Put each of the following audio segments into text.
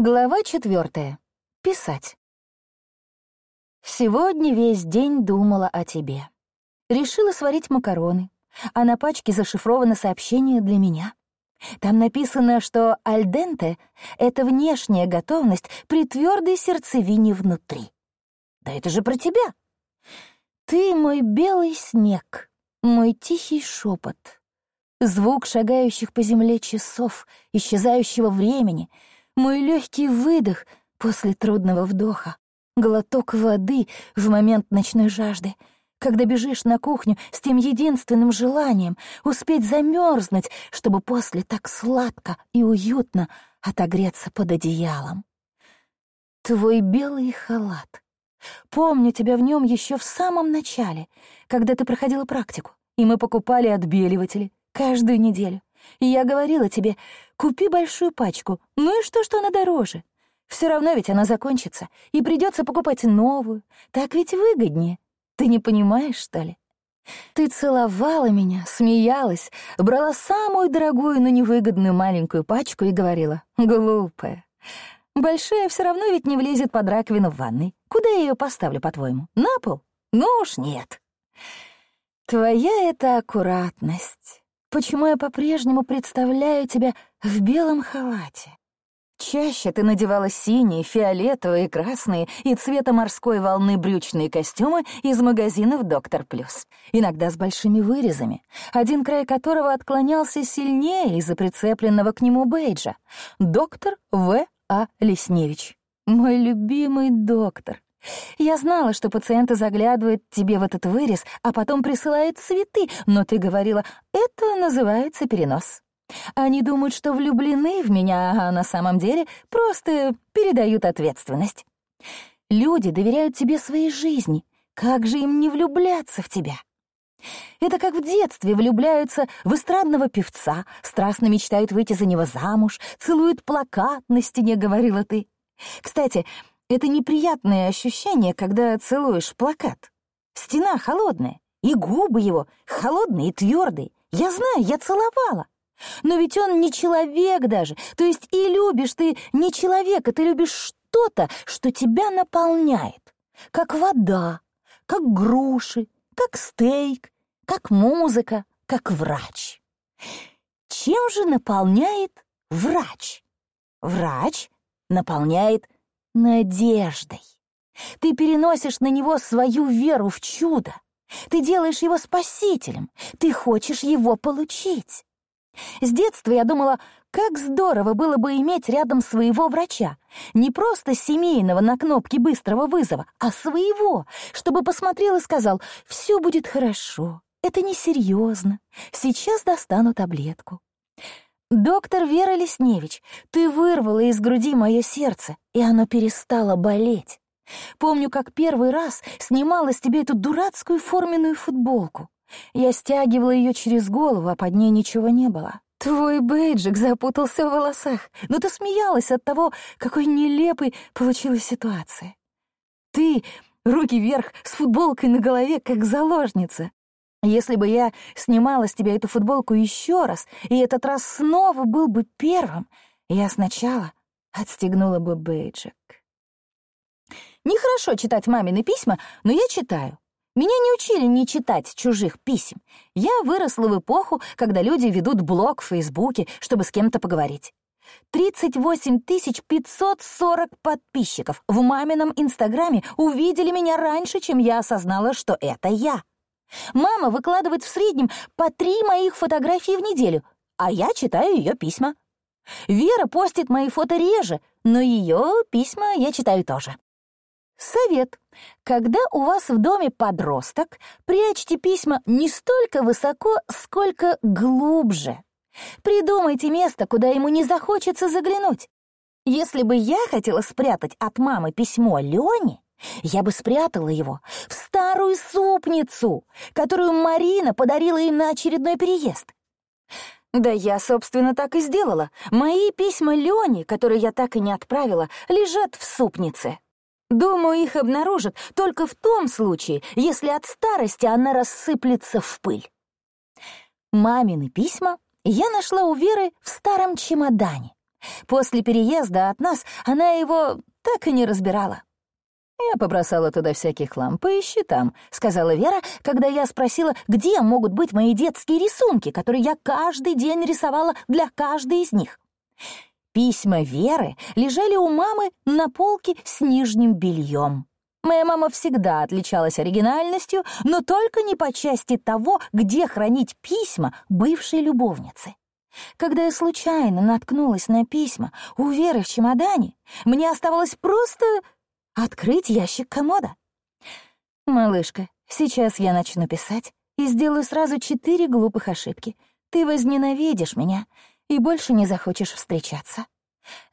Глава четвертая. Писать. Сегодня весь день думала о тебе. Решила сварить макароны, а на пачке зашифровано сообщение для меня. Там написано, что альденте — это внешняя готовность при твердой сердцевине внутри. Да это же про тебя. Ты мой белый снег, мой тихий шепот, звук шагающих по земле часов, исчезающего времени — мой легкий выдох после трудного вдоха, глоток воды в момент ночной жажды, когда бежишь на кухню с тем единственным желанием успеть замерзнуть, чтобы после так сладко и уютно отогреться под одеялом. Твой белый халат. Помню тебя в нем еще в самом начале, когда ты проходила практику, и мы покупали отбеливатели каждую неделю. И я говорила тебе, купи большую пачку, ну и что, что она дороже? Все равно ведь она закончится, и придется покупать новую. Так ведь выгоднее. Ты не понимаешь, что ли? Ты целовала меня, смеялась, брала самую дорогую, но невыгодную маленькую пачку и говорила, глупая. Большая все равно ведь не влезет под раковину в ванной. Куда я ее поставлю, по-твоему? На пол? Ну уж нет. Твоя это аккуратность. Почему я по-прежнему представляю тебя в белом халате? Чаще ты надевала синие, фиолетовые, красные и цвета морской волны брючные костюмы из магазинов «Доктор Плюс», иногда с большими вырезами, один край которого отклонялся сильнее из-за прицепленного к нему бейджа. «Доктор В. А. Лесневич». Мой любимый доктор. Я знала, что пациенты заглядывают тебе в этот вырез, а потом присылают цветы, но ты говорила, это называется перенос. Они думают, что влюблены в меня, а на самом деле просто передают ответственность. Люди доверяют тебе своей жизни. Как же им не влюбляться в тебя? Это как в детстве влюбляются в эстрадного певца, страстно мечтают выйти за него замуж, целуют плакат на стене, говорила ты. Кстати, это неприятное ощущение, когда целуешь плакат. Стена холодная, и губы его холодные и твердые. Я знаю, я целовала. Но ведь он не человек даже. То есть и любишь ты не человека, ты любишь что-то, что тебя наполняет. Как вода, как груши, как стейк, как музыка, как врач. Чем же наполняет врач? Врач наполняет надеждой. Ты переносишь на него свою веру в чудо. Ты делаешь его спасителем. Ты хочешь его получить. С детства я думала, как здорово было бы иметь рядом своего врача. Не просто семейного на кнопке быстрого вызова, а своего, чтобы посмотрел и сказал «Все будет хорошо, это несерьезно, сейчас достану таблетку». «Доктор Вера Лесневич, ты вырвала из груди мое сердце, и оно перестало болеть. Помню, как первый раз снимала с тебя эту дурацкую форменную футболку. Я стягивала ее через голову, а под ней ничего не было. Твой бейджик запутался в волосах, но ты смеялась от того, какой нелепой получилась ситуация. Ты, руки вверх, с футболкой на голове, как заложница. Если бы я снимала с тебя эту футболку еще раз, и этот раз снова был бы первым, я сначала отстегнула бы бейджик. Нехорошо читать мамины письма, но я читаю. Меня не учили не читать чужих писем. Я выросла в эпоху, когда люди ведут блог в Фейсбуке, чтобы с кем-то поговорить. 38 540 подписчиков в мамином Инстаграме увидели меня раньше, чем я осознала, что это я. Мама выкладывает в среднем по три моих фотографии в неделю, а я читаю ее письма. Вера постит мои фото реже, но ее письма я читаю тоже. Совет. Когда у вас в доме подросток, прячьте письма не столько высоко, сколько глубже. Придумайте место, куда ему не захочется заглянуть. Если бы я хотела спрятать от мамы письмо Лене, я бы спрятала его в старую супницу, которую Марина подарила им на очередной переезд. Да я, собственно, так и сделала. Мои письма Лене, которые я так и не отправила, лежат в супнице. Думаю, их обнаружат только в том случае, если от старости она рассыплется в пыль. Мамины письма я нашла у Веры в старом чемодане. После переезда от нас она его так и не разбирала. «Я побросала туда всякий хлам. Поищи там», — сказала Вера, когда я спросила, где могут быть мои детские рисунки, которые я каждый день рисовала для каждой из них. Письма Веры лежали у мамы на полке с нижним бельем. Моя мама всегда отличалась оригинальностью, но только не по части того, где хранить письма бывшей любовницы. Когда я случайно наткнулась на письма у Веры в чемодане, мне оставалось просто открыть ящик комода. «Малышка, сейчас я начну писать и сделаю сразу четыре глупых ошибки. Ты возненавидишь меня и больше не захочешь встречаться.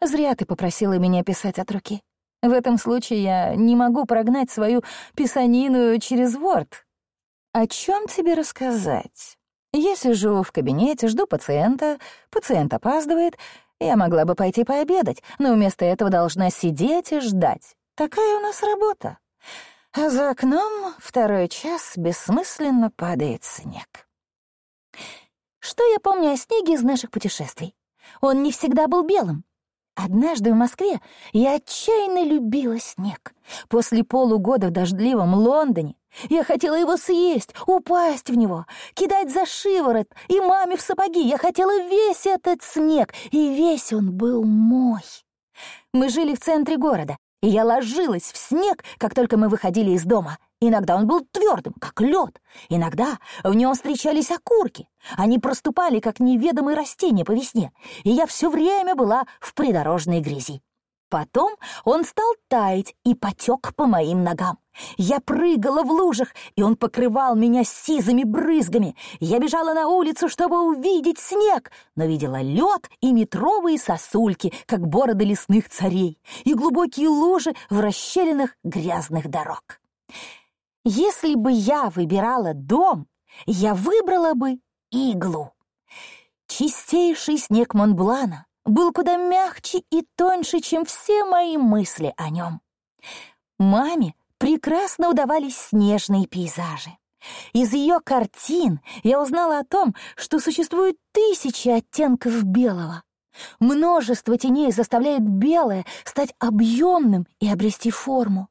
Зря ты попросила меня писать от руки. В этом случае я не могу прогнать свою писанину через Word. О чем тебе рассказать? Я сижу в кабинете, жду пациента, пациент опаздывает, я могла бы пойти пообедать, но вместо этого должна сидеть и ждать. Такая у нас работа. А за окном второй час бессмысленно падает снег. Что я помню о снеге из наших путешествий? Он не всегда был белым. Однажды в Москве я отчаянно любила снег. После полугода в дождливом Лондоне я хотела его съесть, упасть в него, кидать за шиворот и маме в сапоги. Я хотела весь этот снег, и весь он был мой. Мы жили в центре города, и я ложилась в снег, как только мы выходили из дома. Иногда он был твердым, как лед. Иногда в нем встречались окурки. Они проступали, как неведомые растения по весне, и я все время была в придорожной грязи. Потом он стал таять и потек по моим ногам. Я прыгала в лужах, и он покрывал меня сизыми брызгами. Я бежала на улицу, чтобы увидеть снег, но видела лед и метровые сосульки, как бороды лесных царей, и глубокие лужи в расщелинах грязных дорог. Если бы я выбирала дом, я выбрала бы иглу. Чистейший снег Монблана был куда мягче и тоньше, чем все мои мысли о нем. Маме прекрасно удавались снежные пейзажи. Из ее картин я узнала о том, что существует тысячи оттенков белого. Множество теней заставляет белое стать объемным и обрести форму.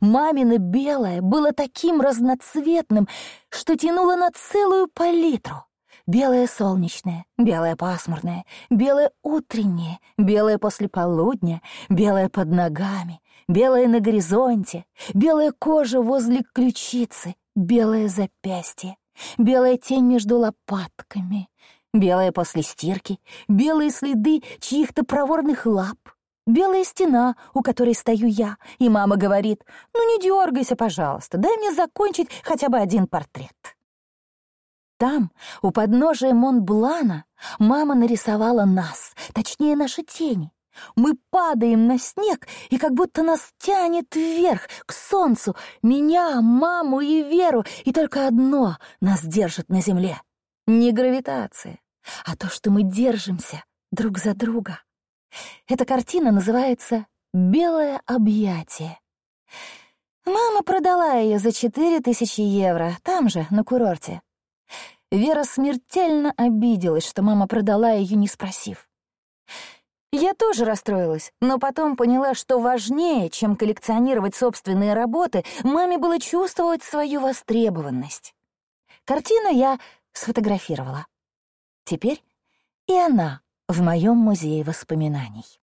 Мамино белое было таким разноцветным, что тянуло на целую палитру. Белое солнечное, белое пасмурное, белое утреннее, белое после полудня, белое под ногами, белое на горизонте, белая кожа возле ключицы, белое запястье, белая тень между лопатками, белое после стирки, белые следы чьих-то проворных лап, белая стена, у которой стою я, и мама говорит, «Ну не дергайся, пожалуйста, дай мне закончить хотя бы один портрет». Там, у подножия Монблана, мама нарисовала нас, точнее, наши тени. Мы падаем на снег, и как будто нас тянет вверх, к солнцу, меня, маму и Веру, и только одно нас держит на земле. Не гравитация, а то, что мы держимся друг за друга. Эта картина называется «Белое объятие». Мама продала ее за четыре тысячи евро, там же, на курорте. Вера смертельно обиделась, что мама продала ее, не спросив. Я тоже расстроилась, но потом поняла, что важнее, чем коллекционировать собственные работы, маме было чувствовать свою востребованность. Картину я сфотографировала. Теперь и она в моем музее воспоминаний.